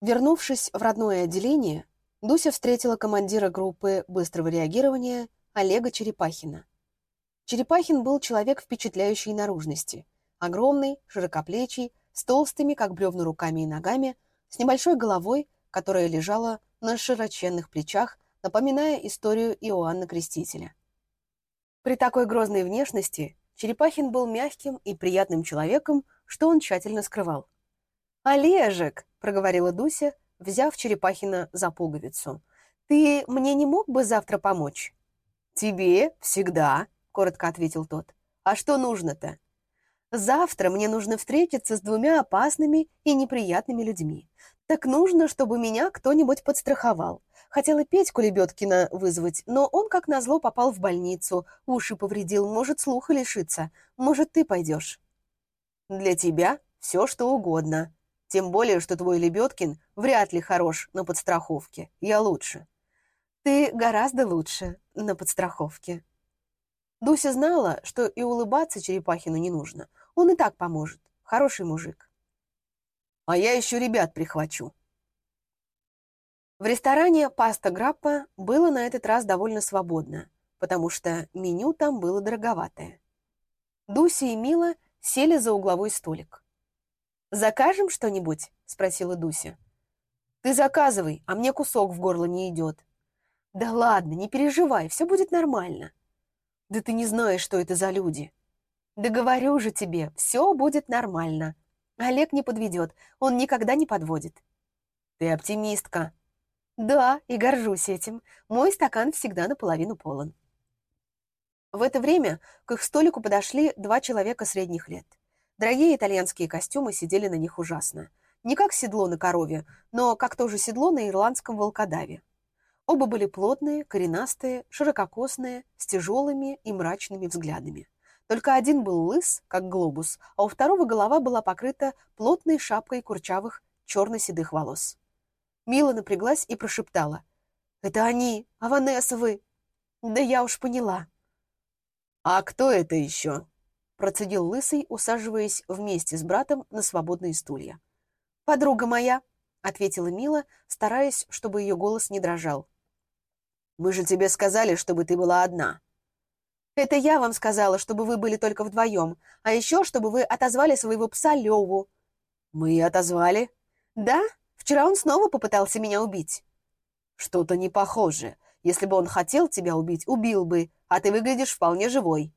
Вернувшись в родное отделение, Дуся встретила командира группы быстрого реагирования Олега Черепахина. Черепахин был человек впечатляющей наружности. Огромный, широкоплечий, с толстыми, как бревна, руками и ногами, с небольшой головой, которая лежала на широченных плечах, напоминая историю Иоанна Крестителя. При такой грозной внешности Черепахин был мягким и приятным человеком, что он тщательно скрывал. «Олежек!» — проговорила Дуся, взяв Черепахина за пуговицу. «Ты мне не мог бы завтра помочь?» «Тебе всегда», — коротко ответил тот. «А что нужно-то?» «Завтра мне нужно встретиться с двумя опасными и неприятными людьми. Так нужно, чтобы меня кто-нибудь подстраховал. Хотела Петьку Лебедкина вызвать, но он, как назло, попал в больницу, уши повредил, может, слуха лишиться. Может, ты пойдешь?» «Для тебя все, что угодно. Тем более, что твой Лебедкин вряд ли хорош на подстраховке. Я лучше». «Ты гораздо лучше на подстраховке». Дуся знала, что и улыбаться Черепахину не нужно. Он и так поможет. Хороший мужик. «А я еще ребят прихвачу», в ресторане «Паста Граппа» было на этот раз довольно свободно, потому что меню там было дороговатое. Дуся и Мила сели за угловой столик. «Закажем что-нибудь?» — спросила Дуся. «Ты заказывай, а мне кусок в горло не идет». «Да ладно, не переживай, все будет нормально». «Да ты не знаешь, что это за люди». «Да говорю же тебе, все будет нормально. Олег не подведет, он никогда не подводит». «Ты оптимистка», да, и горжусь этим. Мой стакан всегда наполовину полон. В это время к их столику подошли два человека средних лет. Дорогие итальянские костюмы сидели на них ужасно. Не как седло на корове, но как тоже седло на ирландском волкодаве. Оба были плотные, коренастые, ширококосные, с тяжелыми и мрачными взглядами. Только один был лыс, как глобус, а у второго голова была покрыта плотной шапкой курчавых черно-седых волос. Мила напряглась и прошептала. «Это они, Аванесовы!» «Да я уж поняла». «А кто это еще?» Процедил Лысый, усаживаясь вместе с братом на свободные стулья. «Подруга моя», — ответила Мила, стараясь, чтобы ее голос не дрожал. «Мы же тебе сказали, чтобы ты была одна». «Это я вам сказала, чтобы вы были только вдвоем, а еще, чтобы вы отозвали своего пса Леву». «Мы и отозвали». «Да? Вчера он снова попытался меня убить». «Что-то не похоже. Если бы он хотел тебя убить, убил бы, а ты выглядишь вполне живой».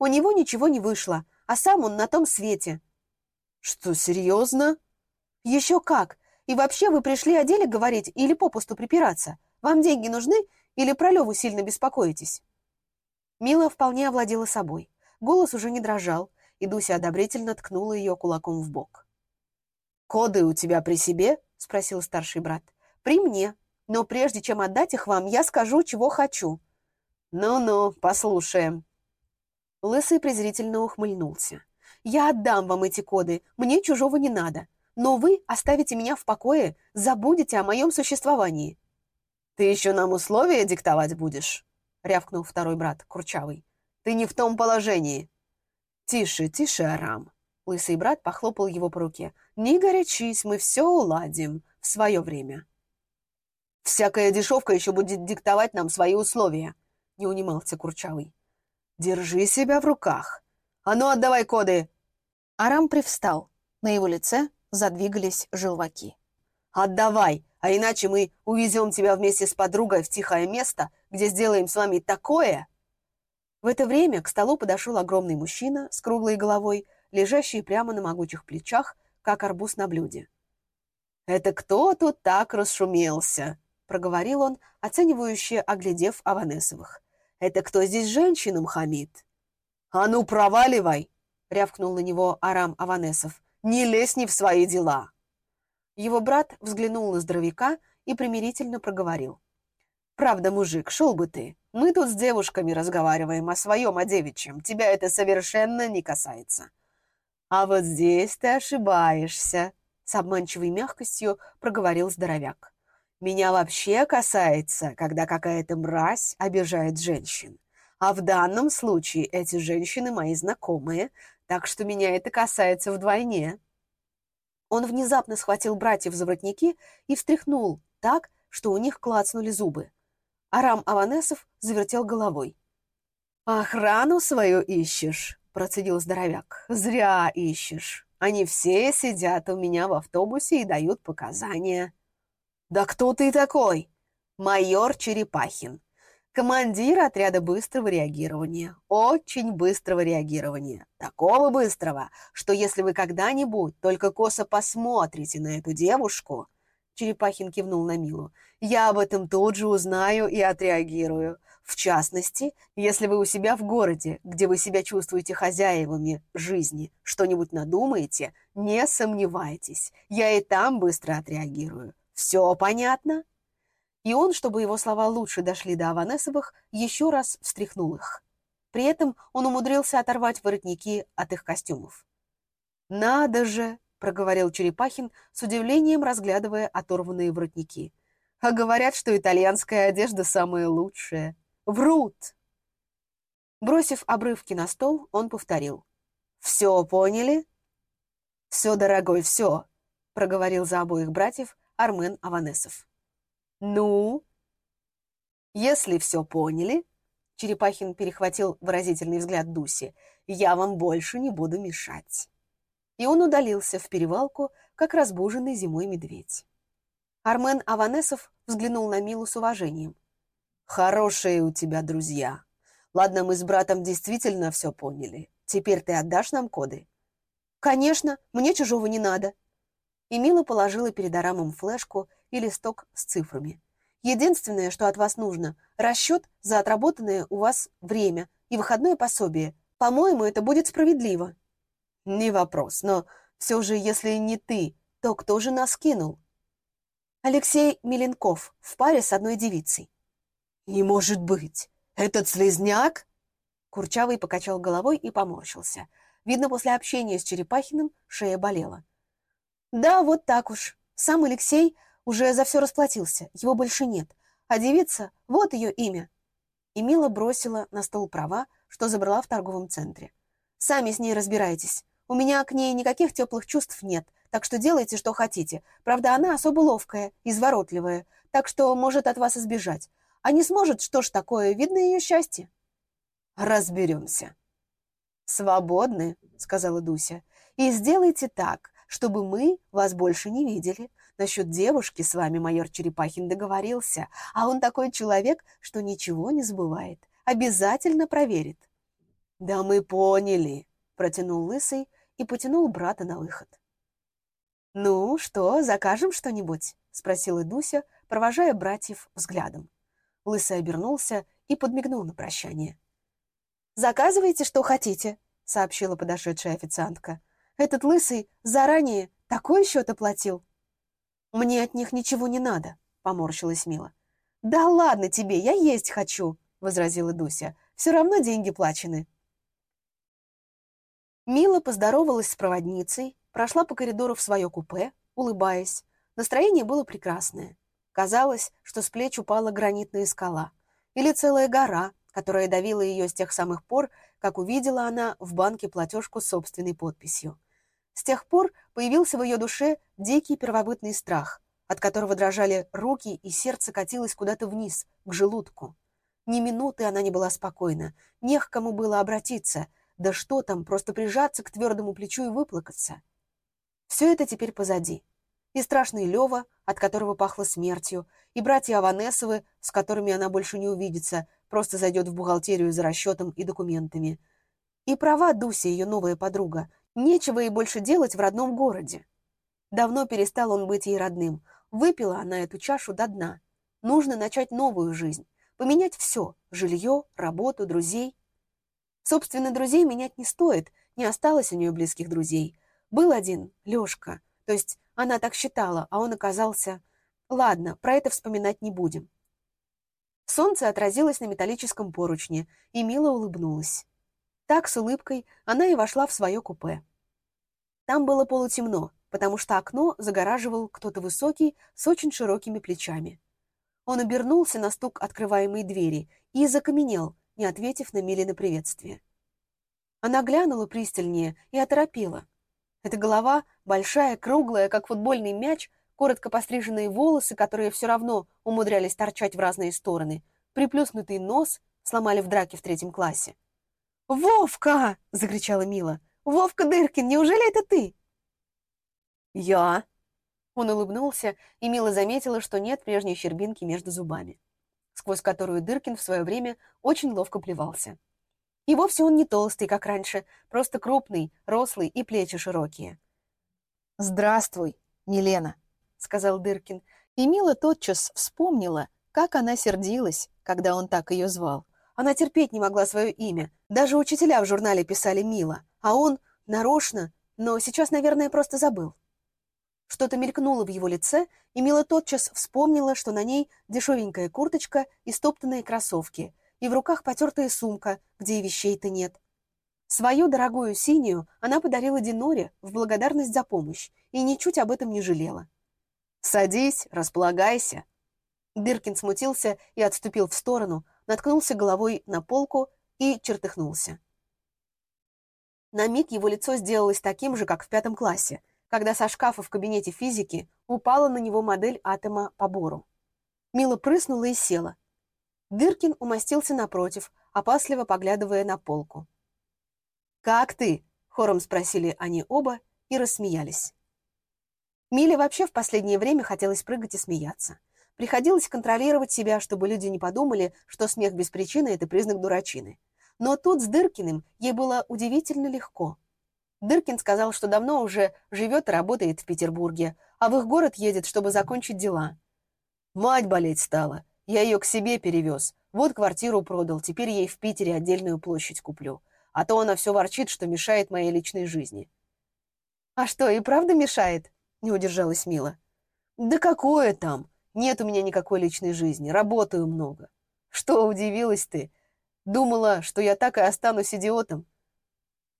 «У него ничего не вышло, а сам он на том свете». «Что, серьезно?» «Еще как. И вообще вы пришли о деле говорить или попусту припираться? Вам деньги нужны или про Леву сильно беспокоитесь?» Мила вполне овладела собой. Голос уже не дрожал, и Дуся одобрительно ткнула ее кулаком в бок. «Коды у тебя при себе?» — спросил старший брат. «При мне. Но прежде чем отдать их вам, я скажу, чего хочу». «Ну-ну, послушаем». Лысый презрительно ухмыльнулся. «Я отдам вам эти коды, мне чужого не надо. Но вы оставите меня в покое, забудете о моем существовании». «Ты еще нам условия диктовать будешь?» — рявкнул второй брат, Курчавый. «Ты не в том положении». «Тише, тише, Арам. Лысый брат похлопал его по руке. «Не горячись, мы все уладим в свое время». «Всякая дешевка еще будет диктовать нам свои условия», — не унимался Курчавый. «Держи себя в руках. А ну, отдавай коды!» Арам привстал. На его лице задвигались желваки. «Отдавай, а иначе мы увезем тебя вместе с подругой в тихое место, где сделаем с вами такое!» В это время к столу подошел огромный мужчина с круглой головой, лежащие прямо на могучих плечах, как арбуз на блюде. «Это кто тут так расшумелся?» — проговорил он, оценивающе оглядев Аванесовых. «Это кто здесь женщинам хамит?» «А ну, проваливай!» — рявкнул на него Арам Аванесов. «Не лезь не в свои дела!» Его брат взглянул на здоровяка и примирительно проговорил. «Правда, мужик, шел бы ты. Мы тут с девушками разговариваем о своем, о девичьем. Тебя это совершенно не касается. «А вот здесь ты ошибаешься», — с обманчивой мягкостью проговорил здоровяк. «Меня вообще касается, когда какая-то мразь обижает женщин. А в данном случае эти женщины мои знакомые, так что меня это касается вдвойне». Он внезапно схватил братьев за воротники и встряхнул так, что у них клацнули зубы. Арам Аванесов завертел головой. «Охрану свою ищешь?» — процедил здоровяк. «Зря ищешь. Они все сидят у меня в автобусе и дают показания». «Да кто ты такой?» «Майор Черепахин. Командир отряда быстрого реагирования. Очень быстрого реагирования. Такого быстрого, что если вы когда-нибудь только косо посмотрите на эту девушку...» Черепахин кивнул на Милу. «Я об этом тут же узнаю и отреагирую. В частности, если вы у себя в городе, где вы себя чувствуете хозяевами жизни, что-нибудь надумаете, не сомневайтесь, я и там быстро отреагирую. Все понятно?» И он, чтобы его слова лучше дошли до Аванесовых, еще раз встряхнул их. При этом он умудрился оторвать воротники от их костюмов. «Надо же!» — проговорил Черепахин, с удивлением разглядывая оторванные воротники. «А говорят, что итальянская одежда самая лучшая. Врут!» Бросив обрывки на стол, он повторил. «Все поняли?» «Все, дорогой, все», — проговорил за обоих братьев Армен Аванесов. «Ну?» «Если все поняли», — Черепахин перехватил выразительный взгляд Дуси, «я вам больше не буду мешать». И он удалился в перевалку, как разбуженный зимой медведь. Армен Аванесов взглянул на Милу с уважением. «Хорошие у тебя друзья. Ладно, мы с братом действительно все поняли. Теперь ты отдашь нам коды?» «Конечно, мне чужого не надо». И Мила положила перед Арамом флешку и листок с цифрами. Единственное, что от вас нужно, расчет за отработанное у вас время и выходное пособие. По-моему, это будет справедливо. Не вопрос, но все же, если не ты, то кто же нас кинул? Алексей Миленков в паре с одной девицей. Не может быть! Этот слезняк? Курчавый покачал головой и поморщился. Видно, после общения с Черепахиным шея болела. Да, вот так уж. Сам Алексей уже за все расплатился, его больше нет. А девица, вот ее имя. И Мила бросила на стол права, что забрала в торговом центре. Сами с ней разбирайтесь. У меня к ней никаких теплых чувств нет, так что делайте, что хотите. Правда, она особо ловкая, изворотливая, так что может от вас избежать. А не сможет, что ж такое, видно ее счастье. Разберемся. «Свободны», — сказала Дуся. «И сделайте так, чтобы мы вас больше не видели. Насчет девушки с вами майор Черепахин договорился, а он такой человек, что ничего не забывает. Обязательно проверит». «Да мы поняли», — протянул Лысый и потянул брата на выход. «Ну что, закажем что-нибудь?» — спросила Дуся, провожая братьев взглядом. Лысый обернулся и подмигнул на прощание. «Заказывайте, что хотите», — сообщила подошедшая официантка. «Этот Лысый заранее такой счет оплатил». «Мне от них ничего не надо», — поморщилась Мила. «Да ладно тебе, я есть хочу», — возразила Дуся. «Все равно деньги плачены». Мила поздоровалась с проводницей, прошла по коридору в свое купе, улыбаясь. Настроение было прекрасное. Казалось, что с плеч упала гранитная скала. Или целая гора, которая давила ее с тех самых пор, как увидела она в банке платежку с собственной подписью. С тех пор появился в ее душе дикий первобытный страх, от которого дрожали руки и сердце катилось куда-то вниз, к желудку. Ни минуты она не была спокойна, не к кому было обратиться, да что там, просто прижаться к твердому плечу и выплакаться. Все это теперь позади. И страшный Лева, от которого пахло смертью, и братья Аванесовы, с которыми она больше не увидится, просто зайдет в бухгалтерию за расчетом и документами. И права Дуся, ее новая подруга, Нечего ей больше делать в родном городе. Давно перестал он быть ей родным. Выпила она эту чашу до дна. Нужно начать новую жизнь. Поменять все – жилье, работу, друзей. Собственно, друзей менять не стоит. Не осталось у нее близких друзей. Был один, Лешка. То есть она так считала, а он оказался... Ладно, про это вспоминать не будем. Солнце отразилось на металлическом поручне, и мило улыбнулась. Так, с улыбкой, она и вошла в свое купе. Там было полутемно, потому что окно загораживал кто-то высокий с очень широкими плечами. Он обернулся на стук открываемой двери и закаменел, не ответив на Миле приветствие. Она глянула пристальнее и оторопела. Эта голова, большая, круглая, как футбольный мяч, коротко постриженные волосы, которые все равно умудрялись торчать в разные стороны, приплюснутый нос, сломали в драке в третьем классе. «Вовка!» — закричала Мила. «Вовка Дыркин, неужели это ты?» «Я!» Он улыбнулся, и Мила заметила, что нет прежней щербинки между зубами, сквозь которую Дыркин в свое время очень ловко плевался. И вовсе он не толстый, как раньше, просто крупный, рослый и плечи широкие. «Здравствуй, Милена!» сказал Дыркин, и Мила тотчас вспомнила, как она сердилась, когда он так ее звал. Она терпеть не могла свое имя. Даже учителя в журнале писали «Мила», а он нарочно, но сейчас, наверное, просто забыл. Что-то мелькнуло в его лице, и Мила тотчас вспомнила, что на ней дешевенькая курточка и стоптанные кроссовки, и в руках потертая сумка, где и вещей-то нет. Свою дорогую синюю она подарила Диноре в благодарность за помощь и ничуть об этом не жалела. «Садись, располагайся». Дыркин смутился и отступил в сторону, наткнулся головой на полку и чертыхнулся. На миг его лицо сделалось таким же, как в пятом классе, когда со шкафа в кабинете физики упала на него модель атома по бору. Мила прыснула и села. Дыркин умостился напротив, опасливо поглядывая на полку. «Как ты?» — хором спросили они оба и рассмеялись. Миле вообще в последнее время хотелось прыгать и смеяться. Приходилось контролировать себя, чтобы люди не подумали, что смех без причины — это признак дурачины. Но тут с Дыркиным ей было удивительно легко. Дыркин сказал, что давно уже живет и работает в Петербурге, а в их город едет, чтобы закончить дела. «Мать болеть стала. Я ее к себе перевез. Вот квартиру продал, теперь ей в Питере отдельную площадь куплю. А то она все ворчит, что мешает моей личной жизни». «А что, и правда мешает?» — не удержалась Мила. «Да какое там? Нет у меня никакой личной жизни, работаю много». «Что, удивилась ты? Думала, что я так и останусь идиотом?»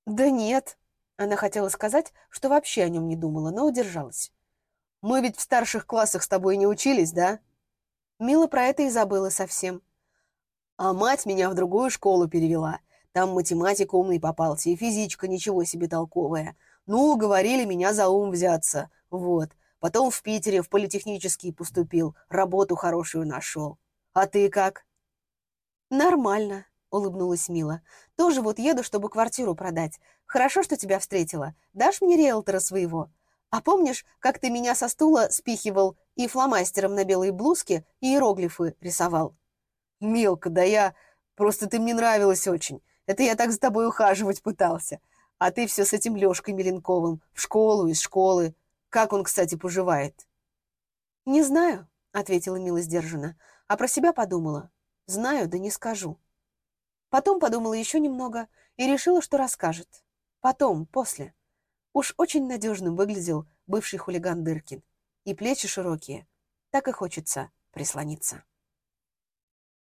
«Да нет». Она хотела сказать, что вообще о нем не думала, но удержалась. «Мы ведь в старших классах с тобой не учились, да?» Мила про это и забыла совсем. «А мать меня в другую школу перевела. Там математик умный попался, и физичка ничего себе толковая. Ну, говорили меня за ум взяться. Вот. Потом в Питере в политехнический поступил, работу хорошую нашел. А ты как? Нормально, улыбнулась Мила. Тоже вот еду, чтобы квартиру продать. Хорошо, что тебя встретила. Дашь мне риэлтора своего? А помнишь, как ты меня со стула спихивал и фломастером на белой блузке иероглифы рисовал? Милка, да я... Просто ты мне нравилась очень. Это я так за тобой ухаживать пытался. А ты все с этим Лешкой Меленковым. В школу, из школы. Как он, кстати, поживает?» «Не знаю», — ответила Мила сдержанно, а про себя подумала. «Знаю, да не скажу». Потом подумала еще немного и решила, что расскажет. Потом, после. Уж очень надежным выглядел бывший хулиган Дыркин. И плечи широкие. Так и хочется прислониться.